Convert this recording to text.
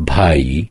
भाई